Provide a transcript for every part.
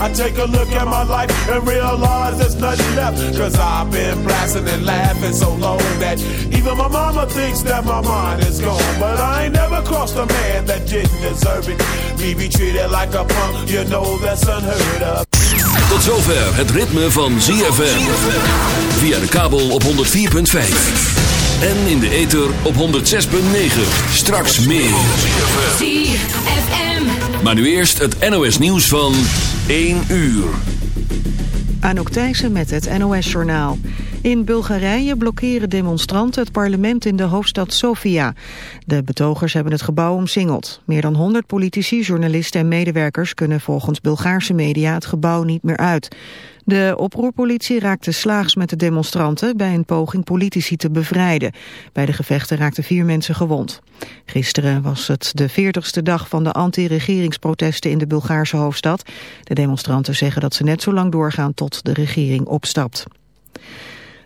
I take a look at my life and realize there's nothing left. Cause I've been blasting and laughing so long that even my mama thinks that my mind is gone. But I ain't never crossed a man that didn't deserve it. Me be treated like a punk, you know that's unheard of. Tot zover het ritme van ZFM. Via de kabel op 104.5. En in de ether op 106.9. Straks meer. ZFM. Maar nu eerst het NOS nieuws van 1 uur. Anouk Thijssen met het NOS-journaal. In Bulgarije blokkeren demonstranten het parlement in de hoofdstad Sofia. De betogers hebben het gebouw omsingeld. Meer dan 100 politici, journalisten en medewerkers kunnen volgens Bulgaarse media het gebouw niet meer uit. De oproerpolitie raakte slaags met de demonstranten bij een poging politici te bevrijden. Bij de gevechten raakten vier mensen gewond. Gisteren was het de 40ste dag van de anti-regeringsprotesten in de Bulgaarse hoofdstad. De demonstranten zeggen dat ze net zo lang doorgaan tot de regering opstapt.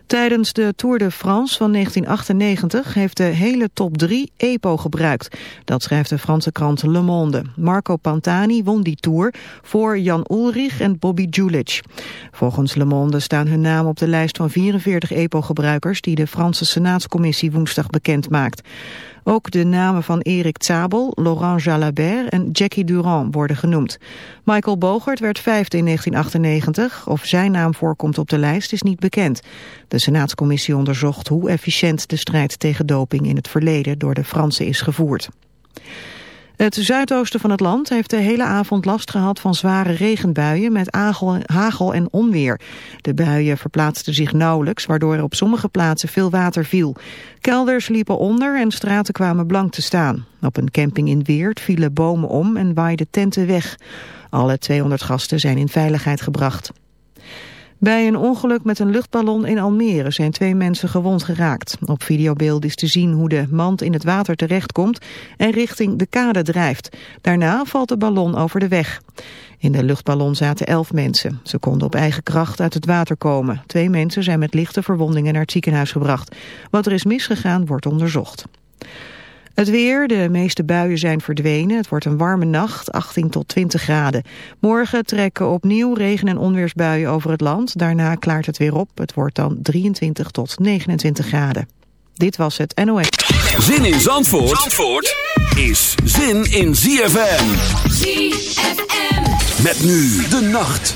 Tijdens de Tour de France van 1998 heeft de hele top 3 EPO gebruikt. Dat schrijft de Franse krant Le Monde. Marco Pantani won die Tour voor Jan Ulrich en Bobby Julich. Volgens Le Monde staan hun namen op de lijst van 44 EPO-gebruikers... die de Franse Senaatscommissie woensdag bekend maakt. Ook de namen van Erik Zabel, Laurent Jalabert en Jackie Durand worden genoemd. Michael Bogert werd vijfde in 1998. Of zijn naam voorkomt op de lijst is niet bekend. De Senaatscommissie onderzocht hoe efficiënt de strijd tegen doping in het verleden door de Fransen is gevoerd. Het zuidoosten van het land heeft de hele avond last gehad van zware regenbuien met hagel en onweer. De buien verplaatsten zich nauwelijks, waardoor er op sommige plaatsen veel water viel. Kelders liepen onder en straten kwamen blank te staan. Op een camping in Weert vielen bomen om en waaiden tenten weg. Alle 200 gasten zijn in veiligheid gebracht. Bij een ongeluk met een luchtballon in Almere zijn twee mensen gewond geraakt. Op videobeeld is te zien hoe de mand in het water terechtkomt en richting de kade drijft. Daarna valt de ballon over de weg. In de luchtballon zaten elf mensen. Ze konden op eigen kracht uit het water komen. Twee mensen zijn met lichte verwondingen naar het ziekenhuis gebracht. Wat er is misgegaan wordt onderzocht. Het weer, de meeste buien zijn verdwenen. Het wordt een warme nacht, 18 tot 20 graden. Morgen trekken opnieuw regen- en onweersbuien over het land. Daarna klaart het weer op. Het wordt dan 23 tot 29 graden. Dit was het NOS. Zin in Zandvoort, Zandvoort is zin in ZFM. ZFM. Met nu de nacht.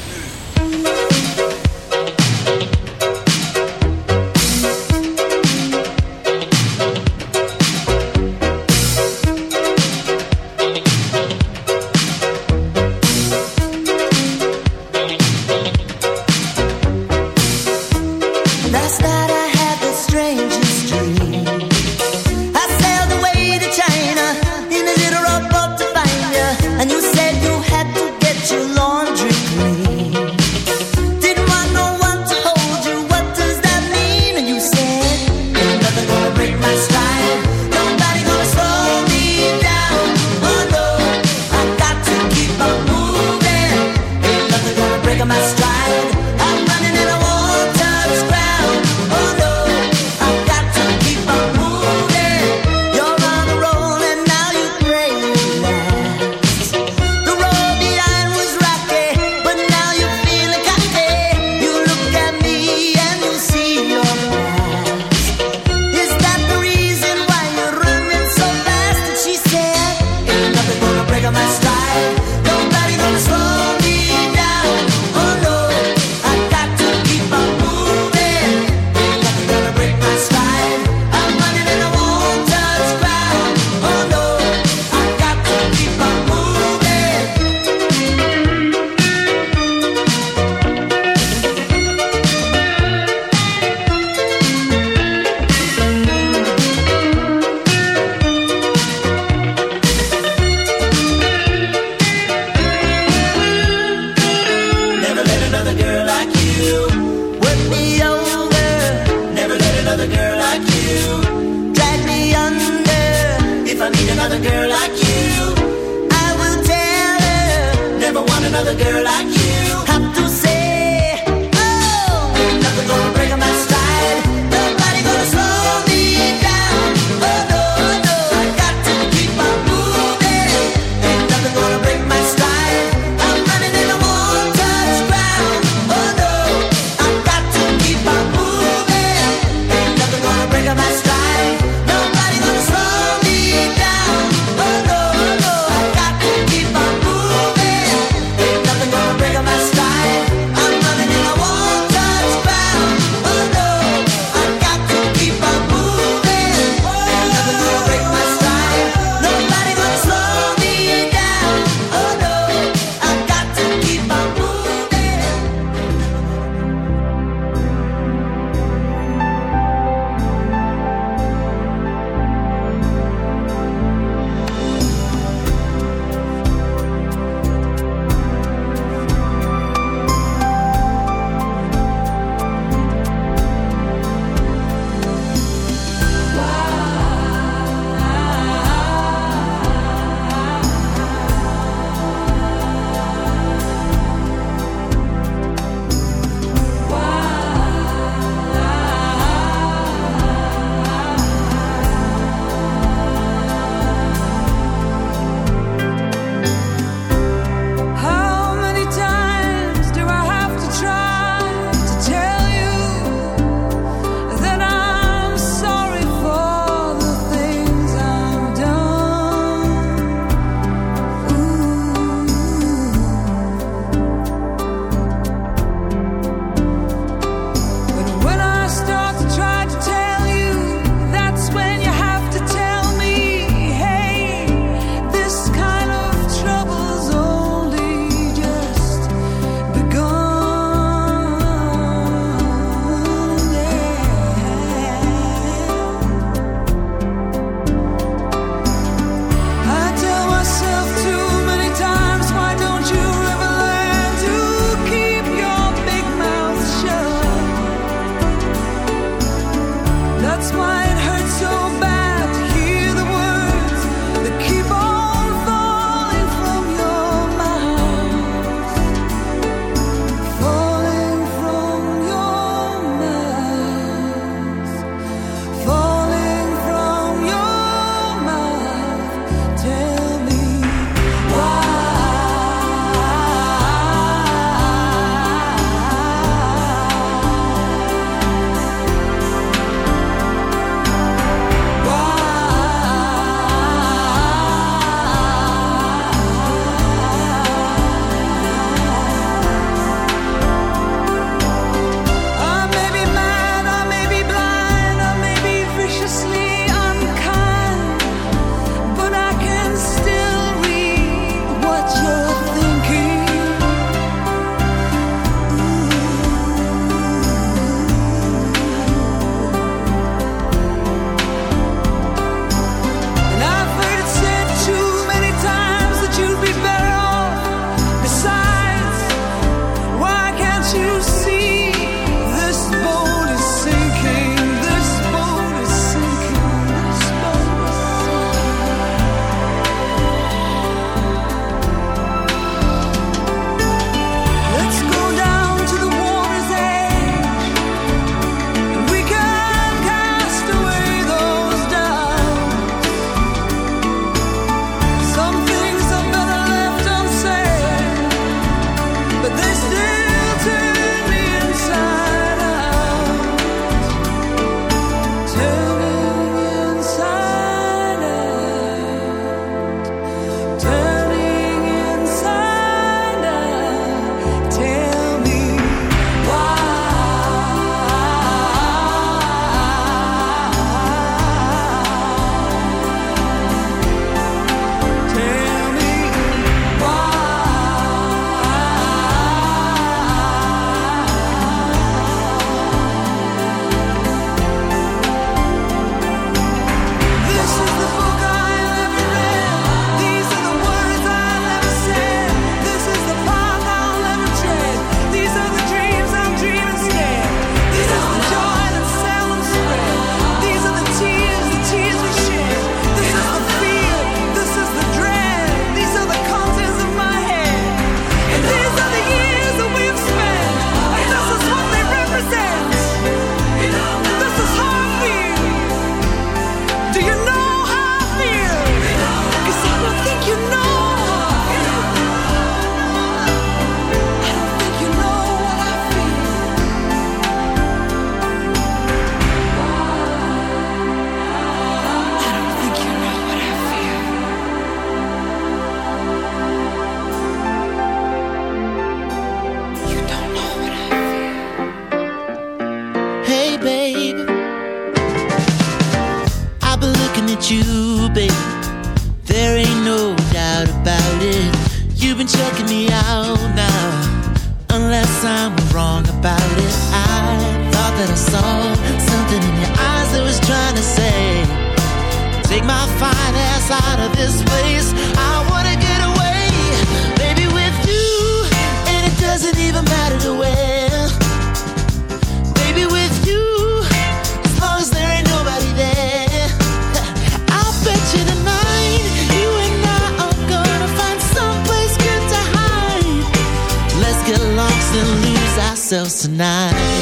Tonight.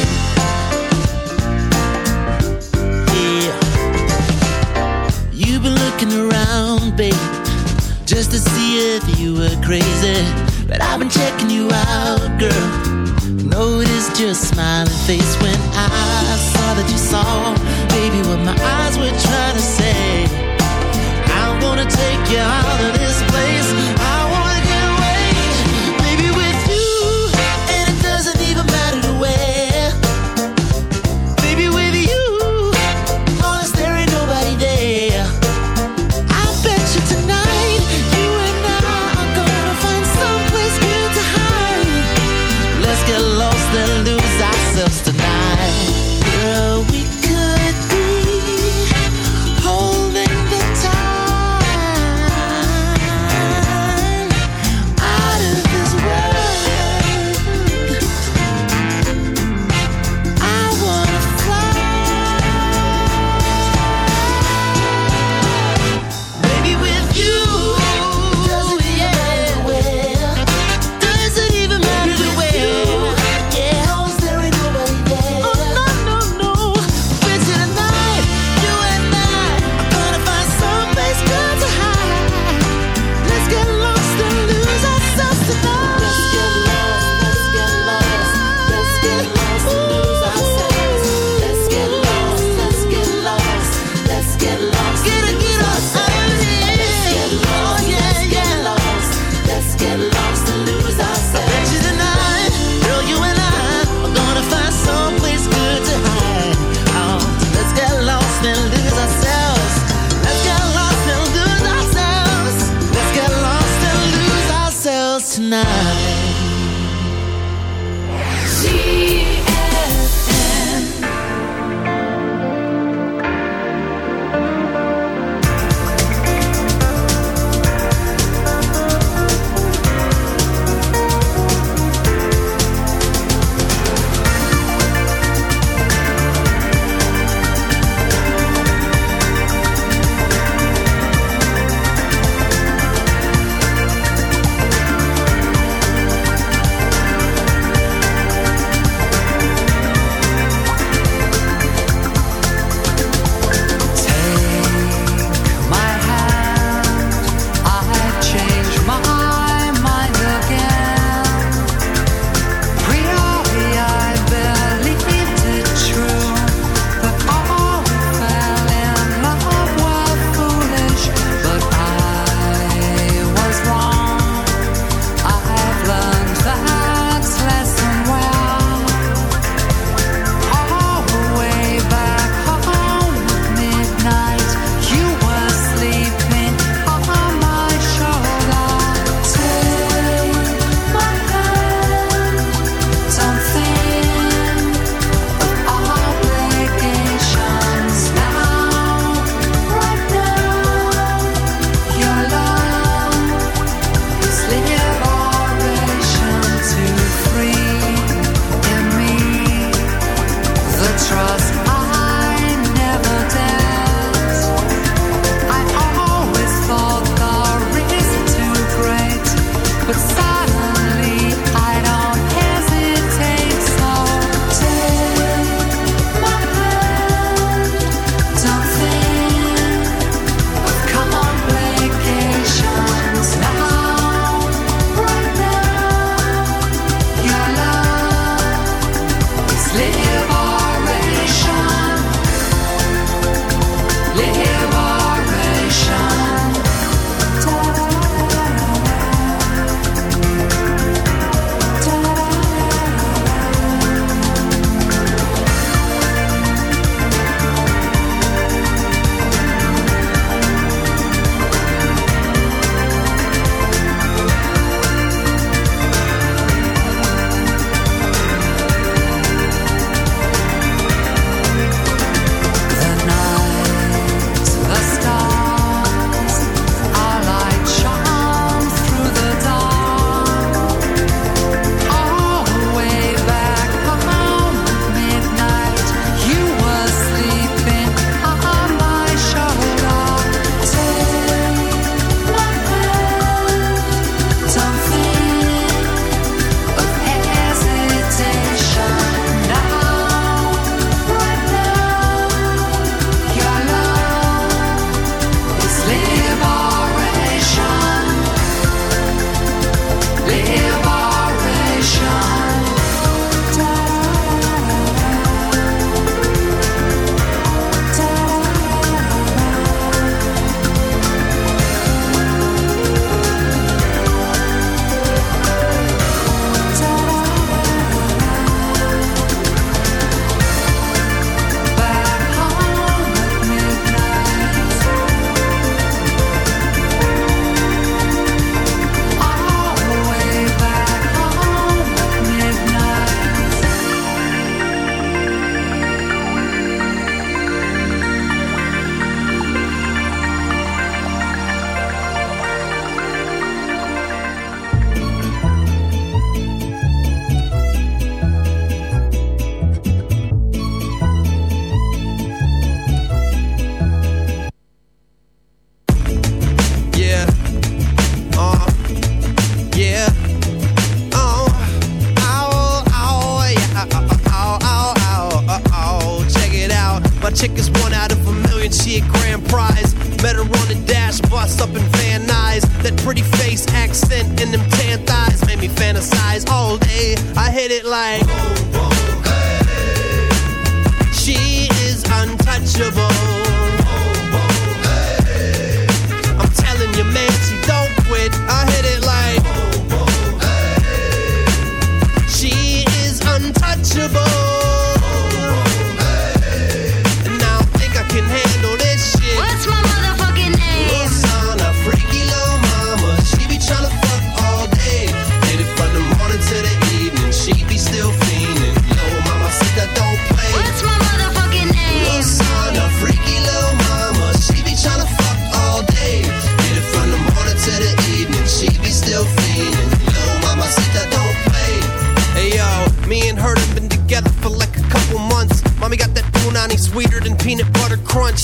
peanut butter crunch.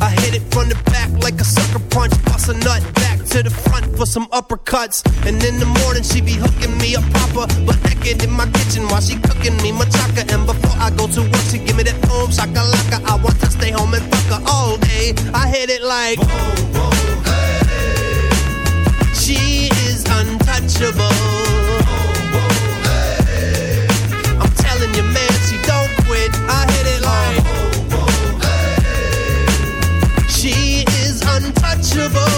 I hit it from the back like a sucker punch. Bust a nut back to the front for some uppercuts. And in the morning, she be hooking me a proper. But naked in my kitchen while she cooking me machaca. And before I go to work, she give me that home shakalaka. I want to stay home and fuck her all day. I hit it like. Boom, boom, man, She is untouchable. I hit it like miserable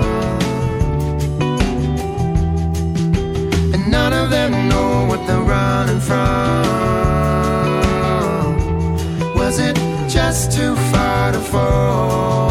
even know what they're running from. Was it just too far to fall?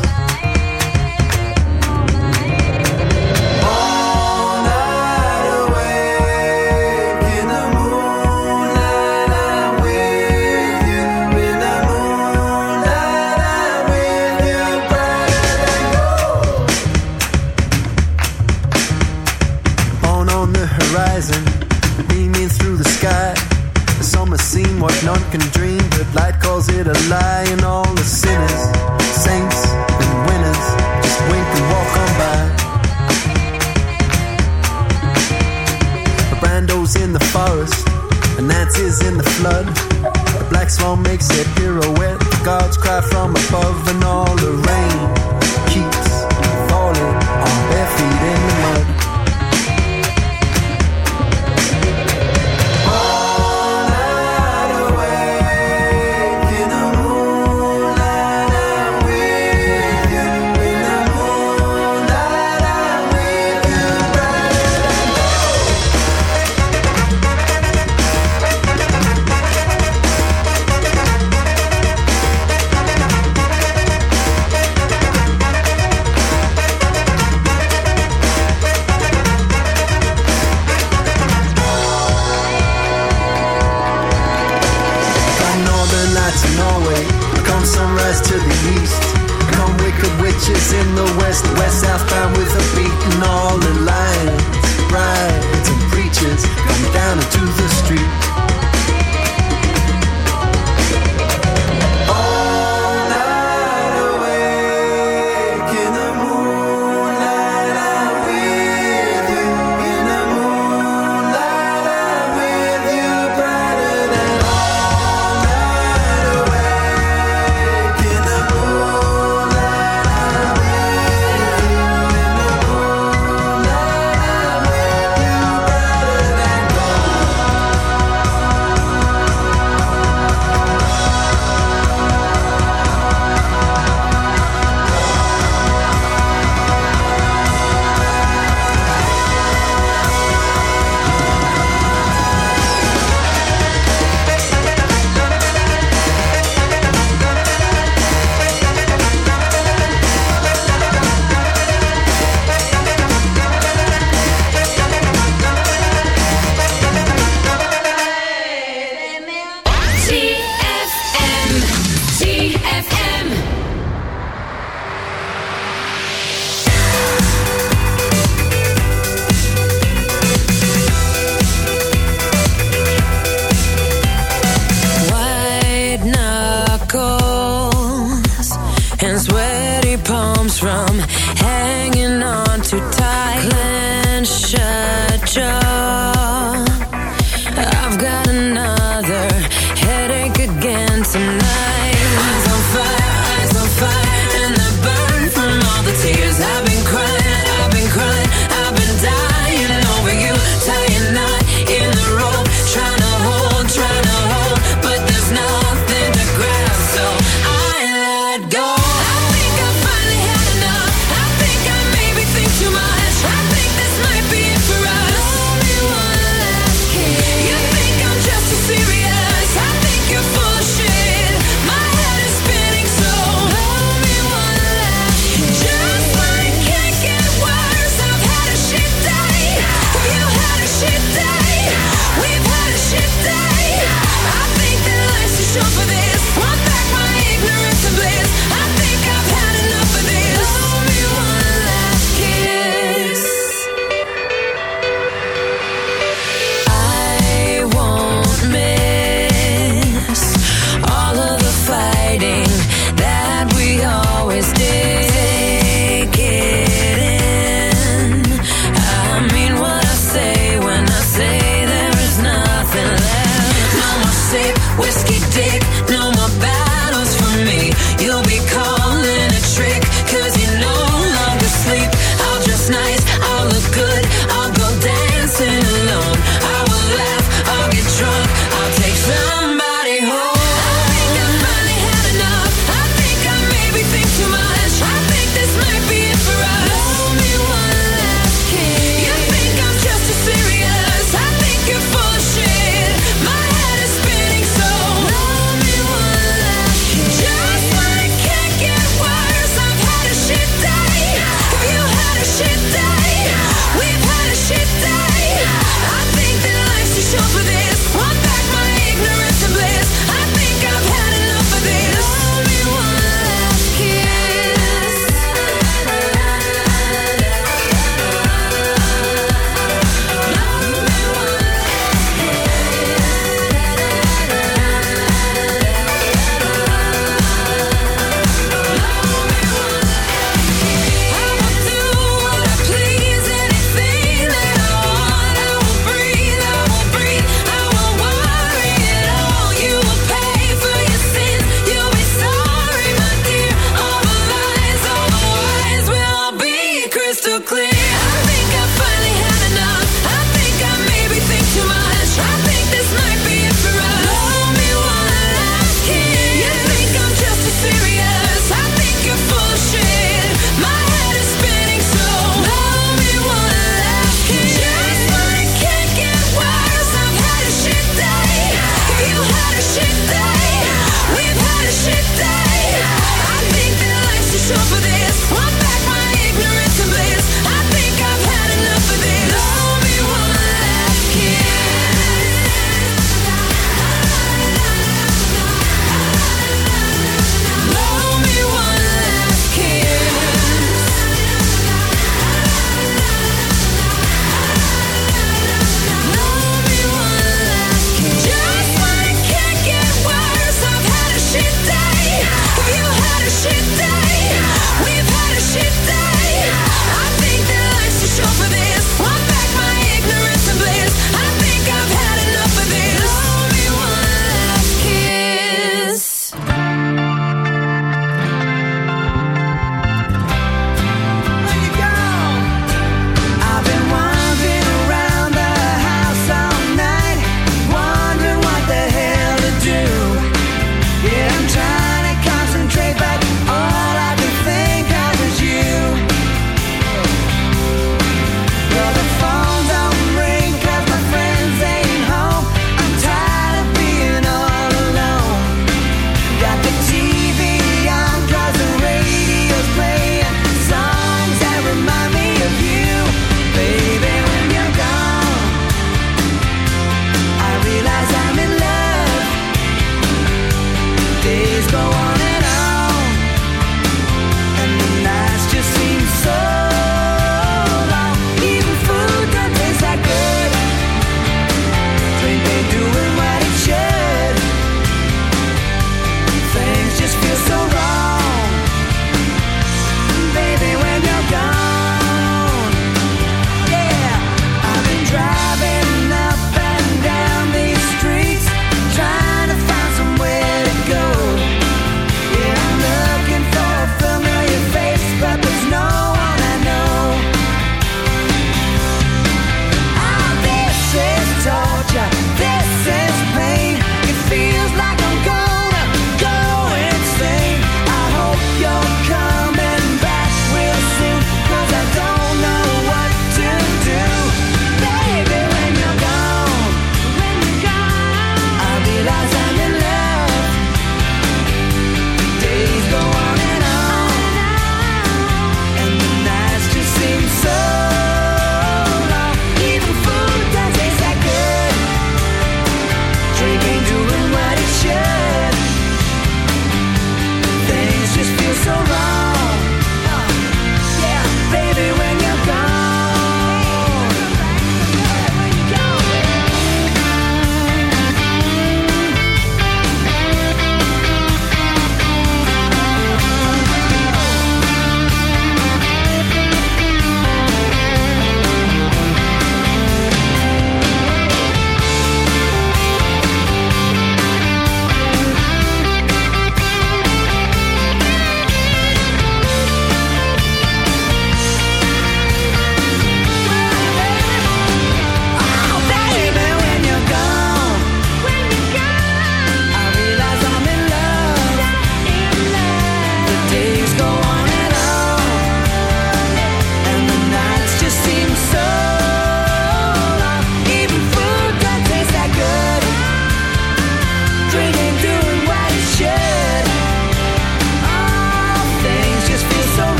The a lie, and all the sinners, saints, and winners just wink and walk on by. The Brando's in the forest, and Nancy's in the flood. The black swan makes a pirouette. The gods cry from above, and all the rain.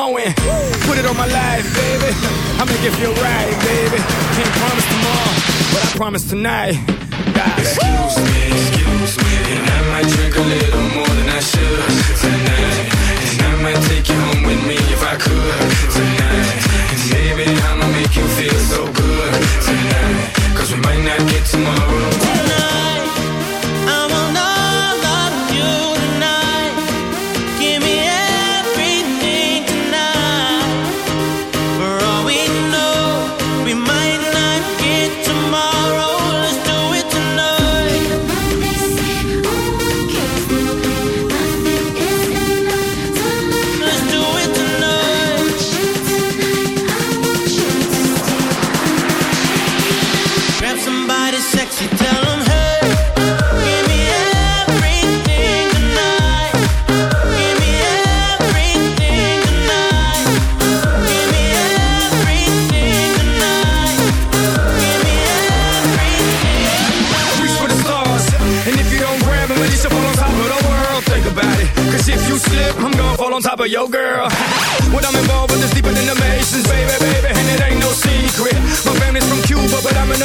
flowing. Put it on my life, baby. I'ma give you a ride, baby. Can't promise tomorrow, but I promise tonight. God. Excuse me, excuse me, and I might drink a little more than I should tonight. And I might take you home with me if I could tonight. And baby, I'ma make you feel so good tonight. Cause we might not get tomorrow. Tonight.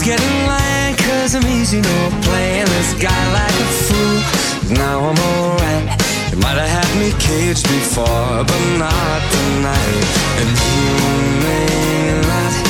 was getting lying cause I'm easy, you know, playing this guy like a fool. Now I'm alright. You might have had me caged before, but not tonight. And you may not.